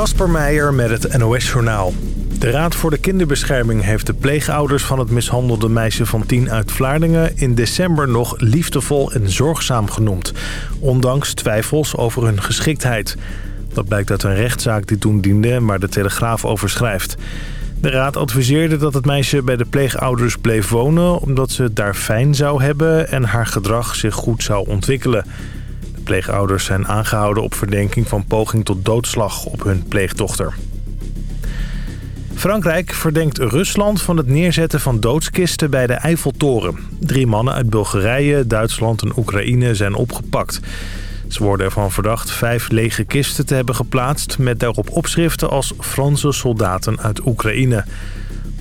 Kasper Meijer met het NOS-journaal. De Raad voor de Kinderbescherming heeft de pleegouders van het mishandelde meisje van 10 uit Vlaardingen... in december nog liefdevol en zorgzaam genoemd. Ondanks twijfels over hun geschiktheid. Dat blijkt uit een rechtszaak die toen diende, maar de Telegraaf overschrijft. De raad adviseerde dat het meisje bij de pleegouders bleef wonen... omdat ze het daar fijn zou hebben en haar gedrag zich goed zou ontwikkelen. De pleegouders zijn aangehouden op verdenking van poging tot doodslag op hun pleegdochter. Frankrijk verdenkt Rusland van het neerzetten van doodskisten bij de Eiffeltoren. Drie mannen uit Bulgarije, Duitsland en Oekraïne zijn opgepakt. Ze worden ervan verdacht vijf lege kisten te hebben geplaatst... met daarop opschriften als Franse soldaten uit Oekraïne.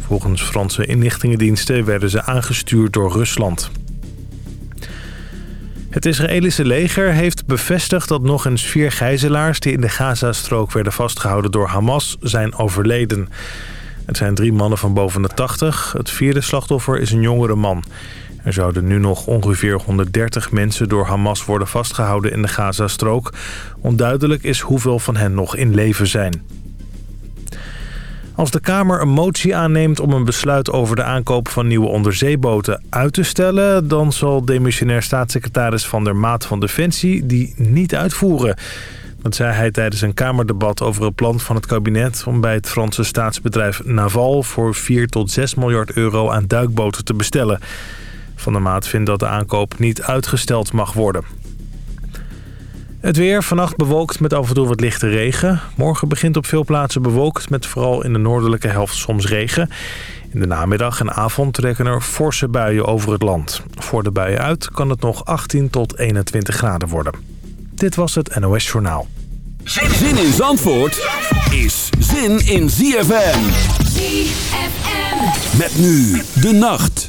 Volgens Franse inlichtingendiensten werden ze aangestuurd door Rusland. Het Israëlische leger heeft bevestigd dat nog eens vier gijzelaars... die in de Gazastrook werden vastgehouden door Hamas, zijn overleden. Het zijn drie mannen van boven de 80. Het vierde slachtoffer is een jongere man. Er zouden nu nog ongeveer 130 mensen door Hamas worden vastgehouden in de Gazastrook. Onduidelijk is hoeveel van hen nog in leven zijn. Als de Kamer een motie aanneemt om een besluit over de aankoop van nieuwe onderzeeboten uit te stellen... dan zal demissionair staatssecretaris Van der Maat van Defensie die niet uitvoeren. Dat zei hij tijdens een Kamerdebat over het plan van het kabinet... om bij het Franse staatsbedrijf Naval voor 4 tot 6 miljard euro aan duikboten te bestellen. Van der Maat vindt dat de aankoop niet uitgesteld mag worden. Het weer, vannacht bewolkt met af en toe wat lichte regen. Morgen begint op veel plaatsen bewolkt met vooral in de noordelijke helft soms regen. In de namiddag en avond trekken er forse buien over het land. Voor de buien uit kan het nog 18 tot 21 graden worden. Dit was het NOS Journaal. Zin in Zandvoort is zin in ZFM. ZFM. Met nu de nacht.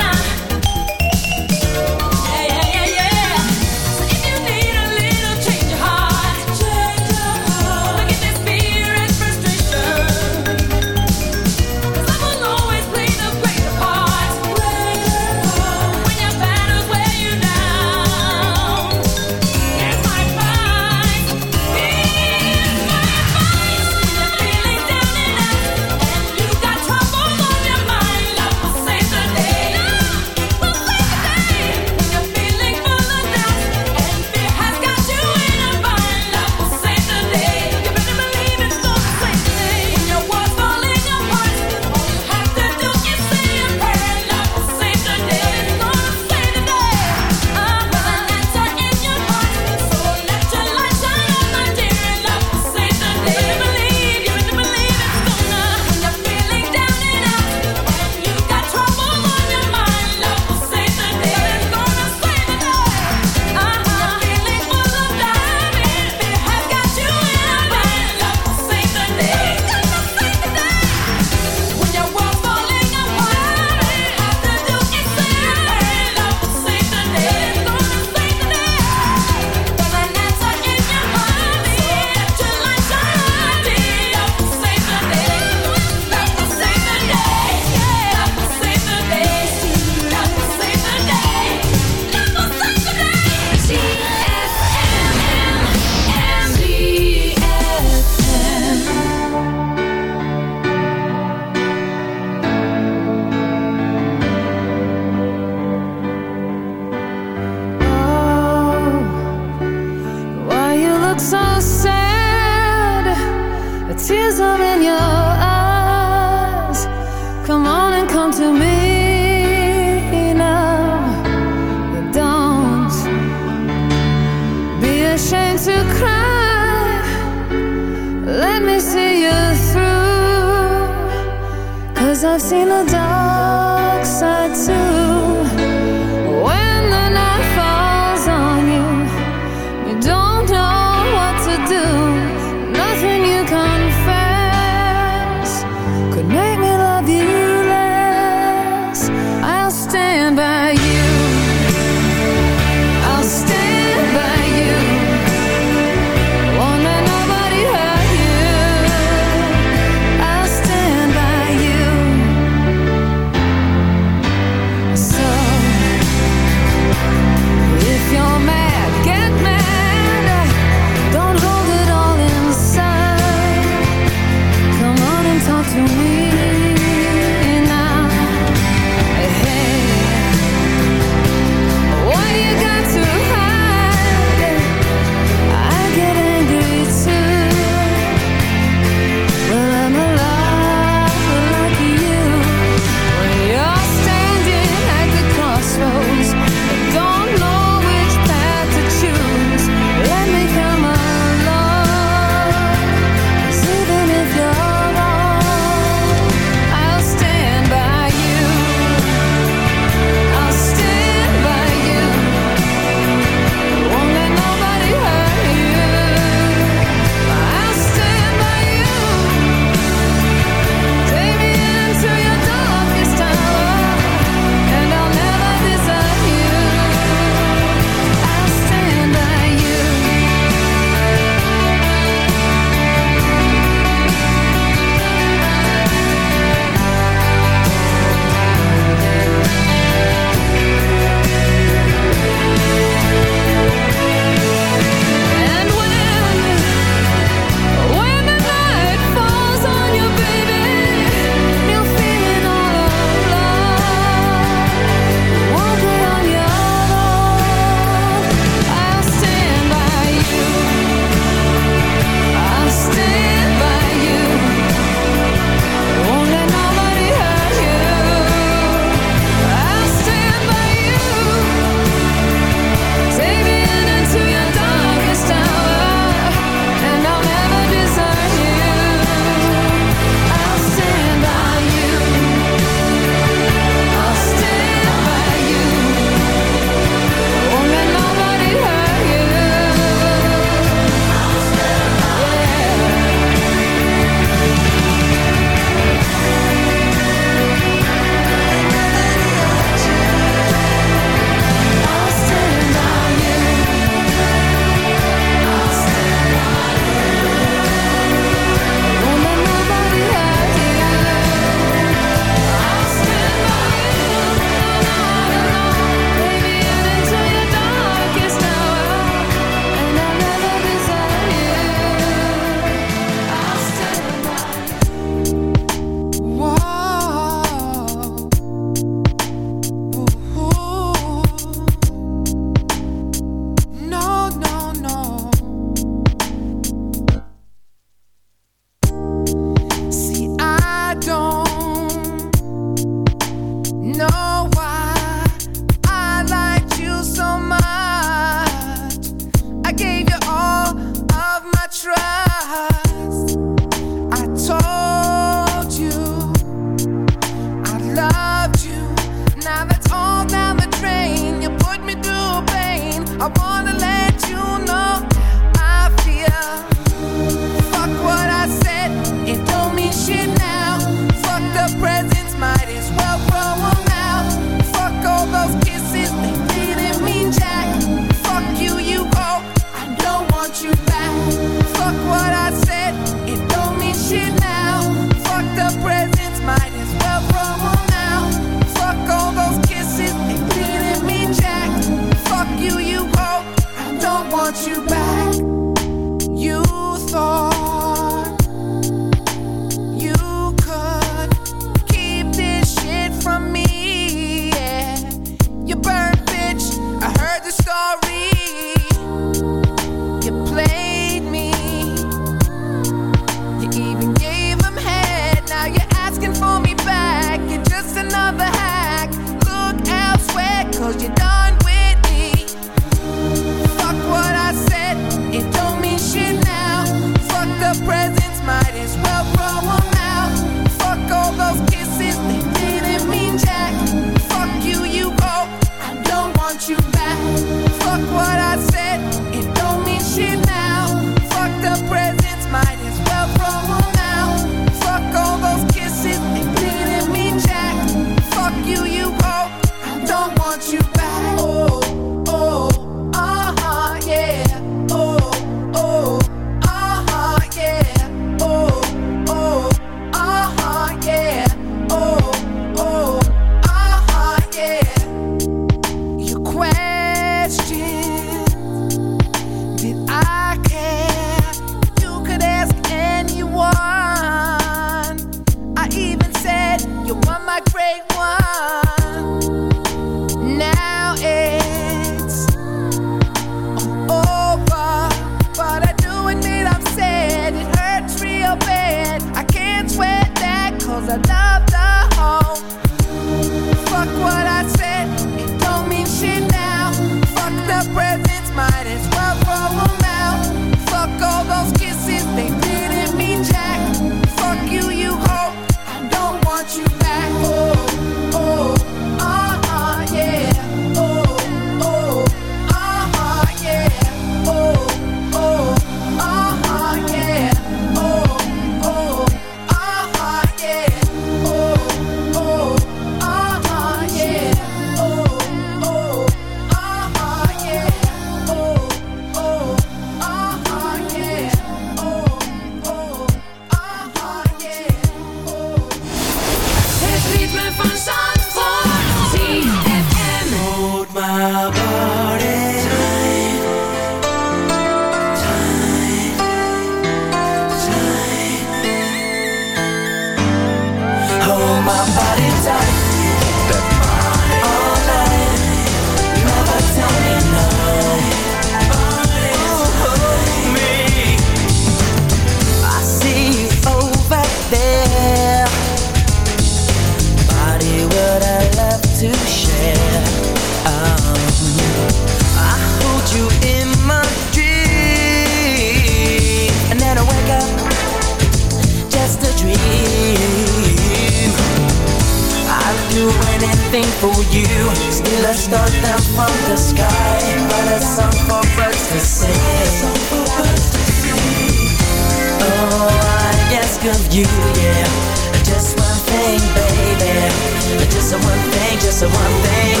Just a one thing, just a one thing.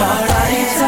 My.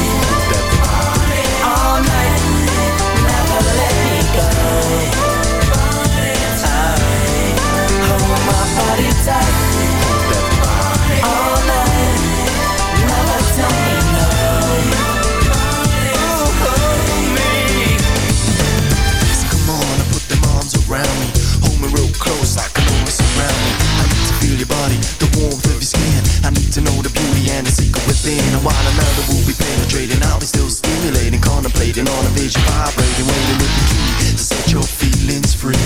been And while another will be penetrating I'll be still stimulating, contemplating On a vision vibrating, waiting with the key To set your feelings free.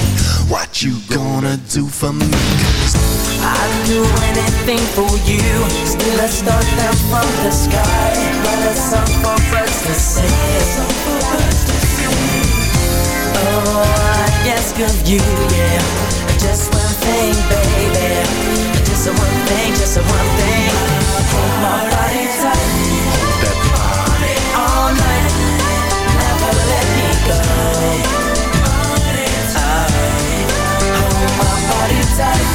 What you gonna do for me? Cause I'd do anything for you. Still let's start down from the sky. But it's up for us to see Oh, I ask of you, yeah. Just one thing, baby. Just a one thing, just a one thing. Hold my side.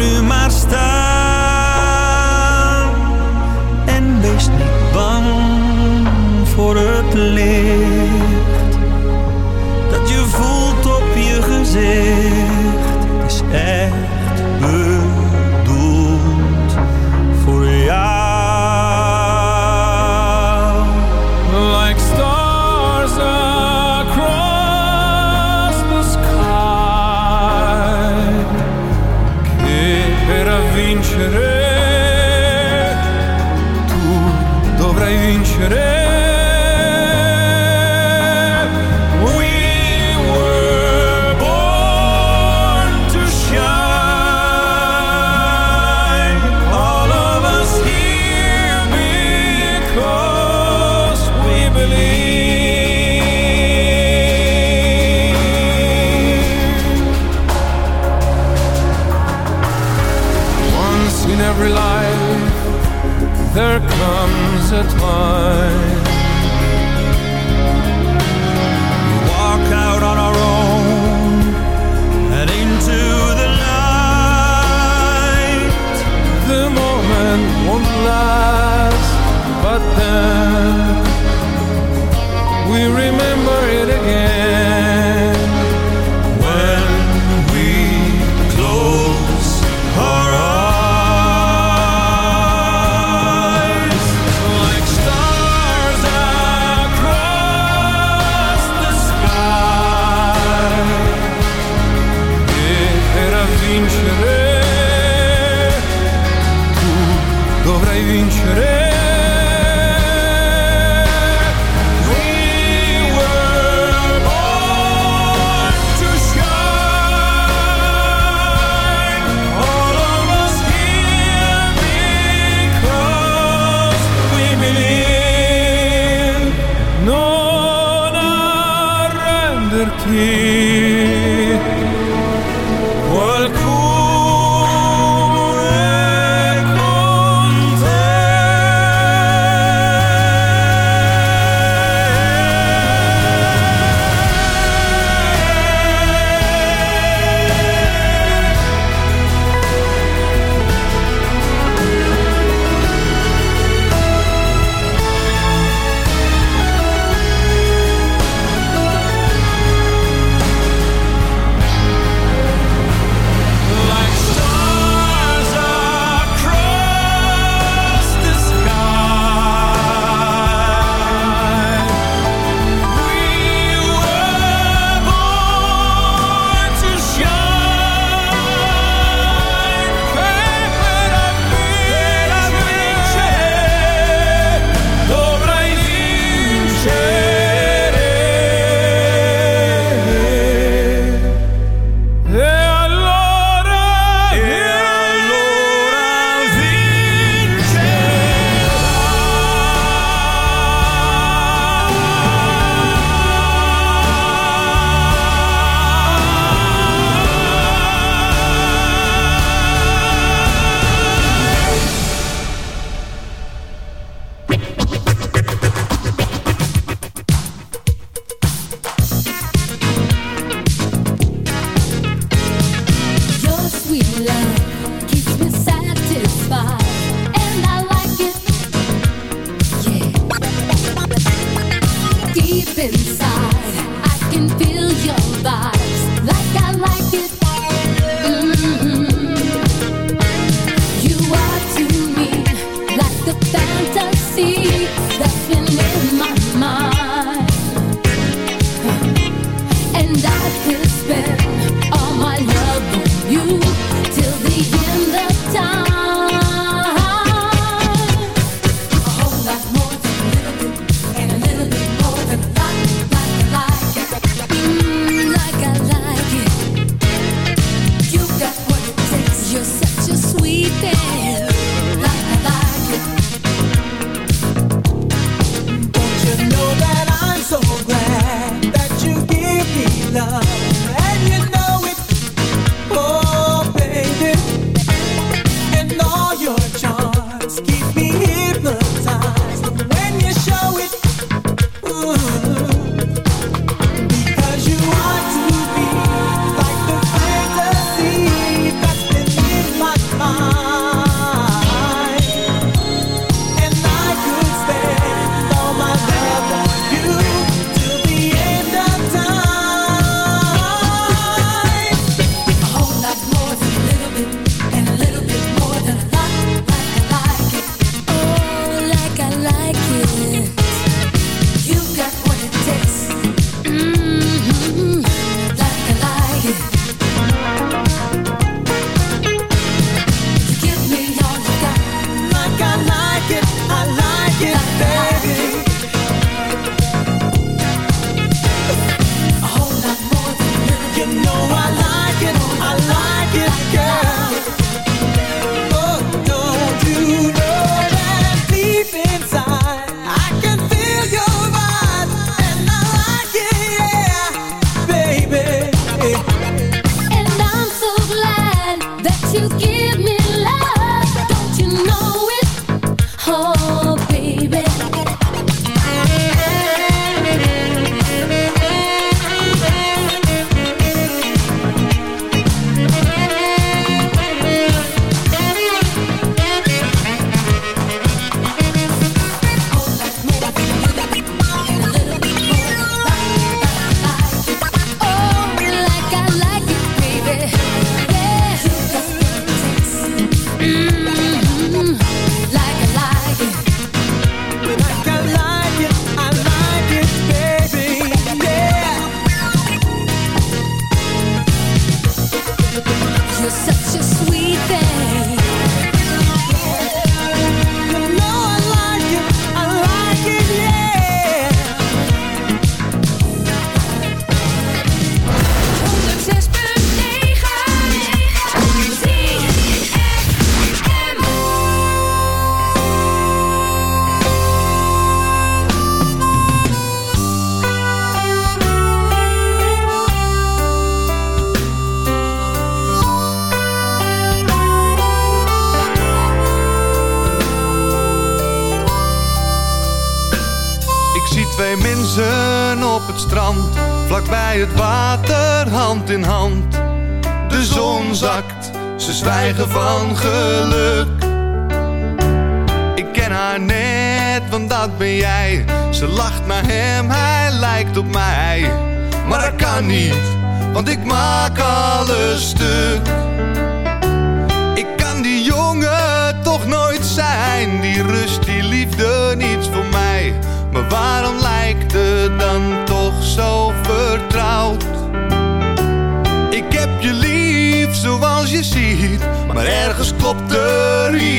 nu maar vinceremo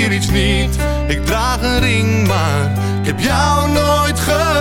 niet. Ik draag een ring, maar ik heb jou nooit gezien.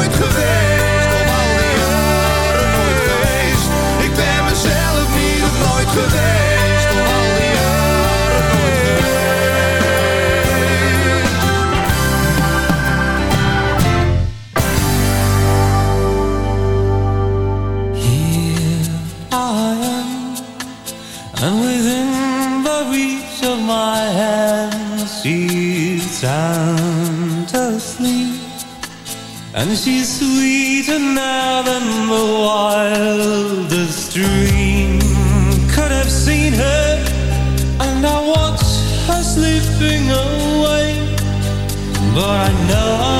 nooit geweest. om al die jaren nooit geweest. Ik ben mezelf niet of nooit geweest. And she's sweeter now than the wildest dream. Could have seen her And I watch her slipping away. But I know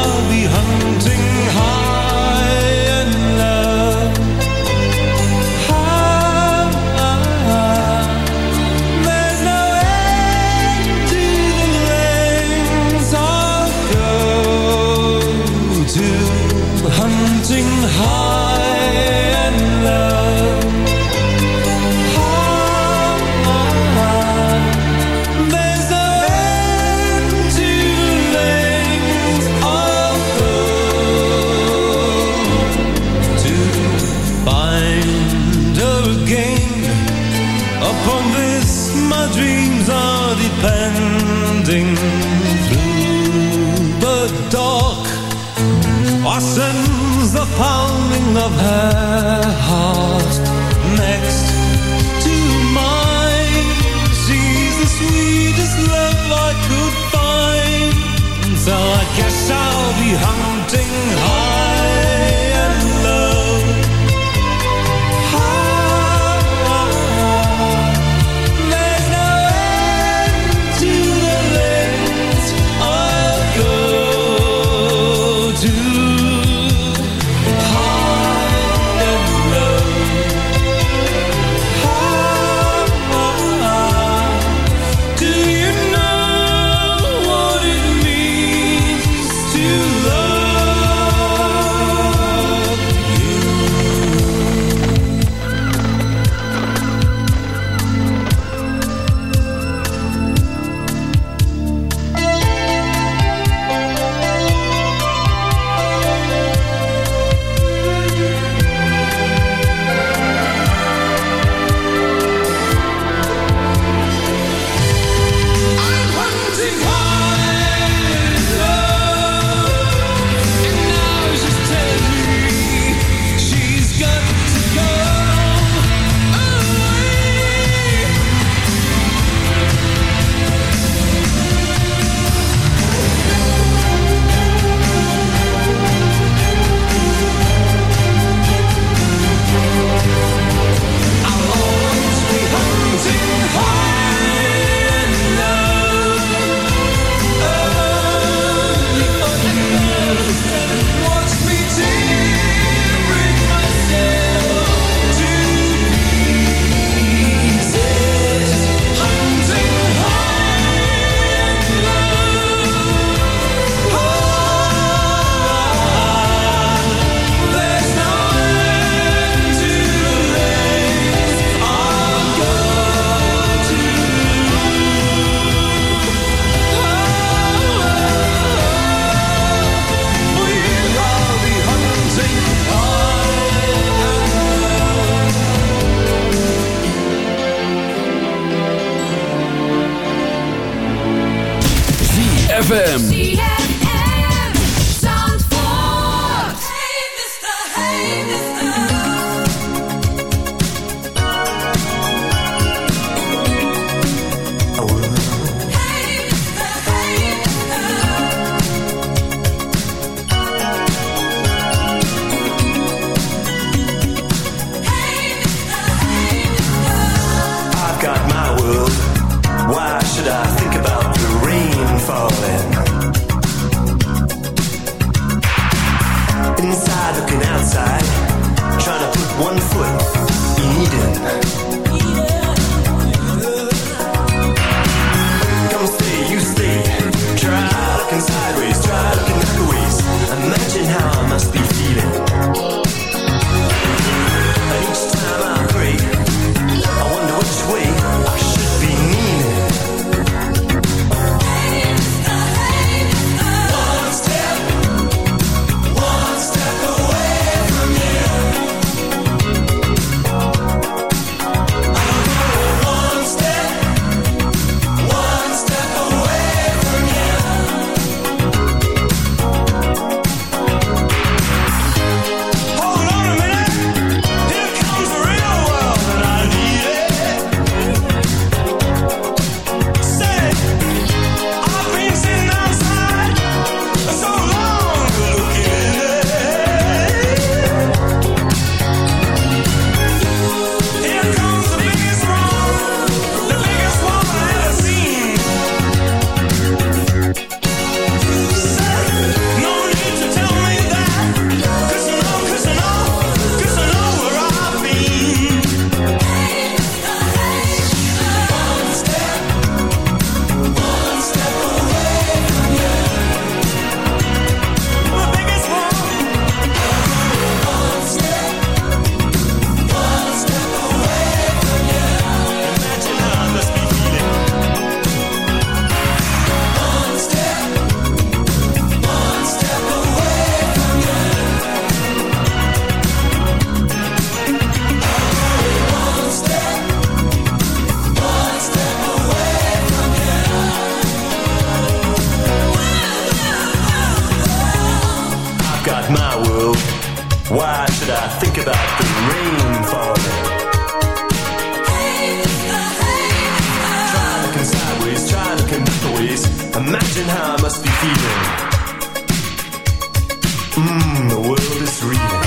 Mmm, the world is reeling.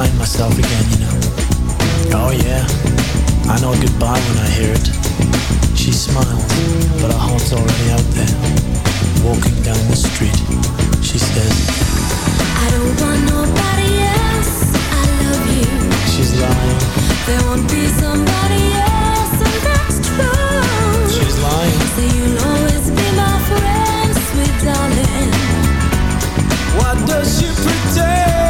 Find myself again, you know. Oh yeah, I know a goodbye when I hear it. She smiles, but her heart's already out there. Walking down the street, she says, I don't want nobody else. I love you. she's lying, There won't be somebody else, and that's true. she's lying. So you'll always be my friend, sweet darling. Why does she pretend?